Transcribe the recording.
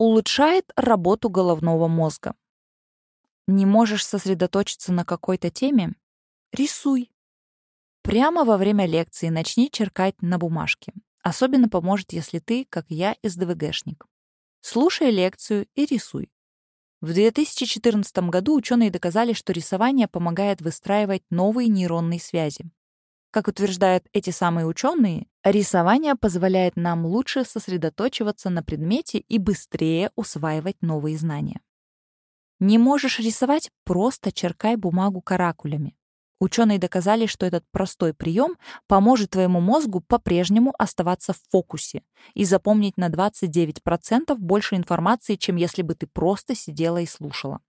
Улучшает работу головного мозга. Не можешь сосредоточиться на какой-то теме? Рисуй. Прямо во время лекции начни черкать на бумажке. Особенно поможет, если ты, как я, СДВГшник. Слушай лекцию и рисуй. В 2014 году ученые доказали, что рисование помогает выстраивать новые нейронные связи. Как утверждают эти самые ученые, рисование позволяет нам лучше сосредоточиваться на предмете и быстрее усваивать новые знания. Не можешь рисовать — просто черкай бумагу каракулями. Ученые доказали, что этот простой прием поможет твоему мозгу по-прежнему оставаться в фокусе и запомнить на 29% больше информации, чем если бы ты просто сидела и слушала.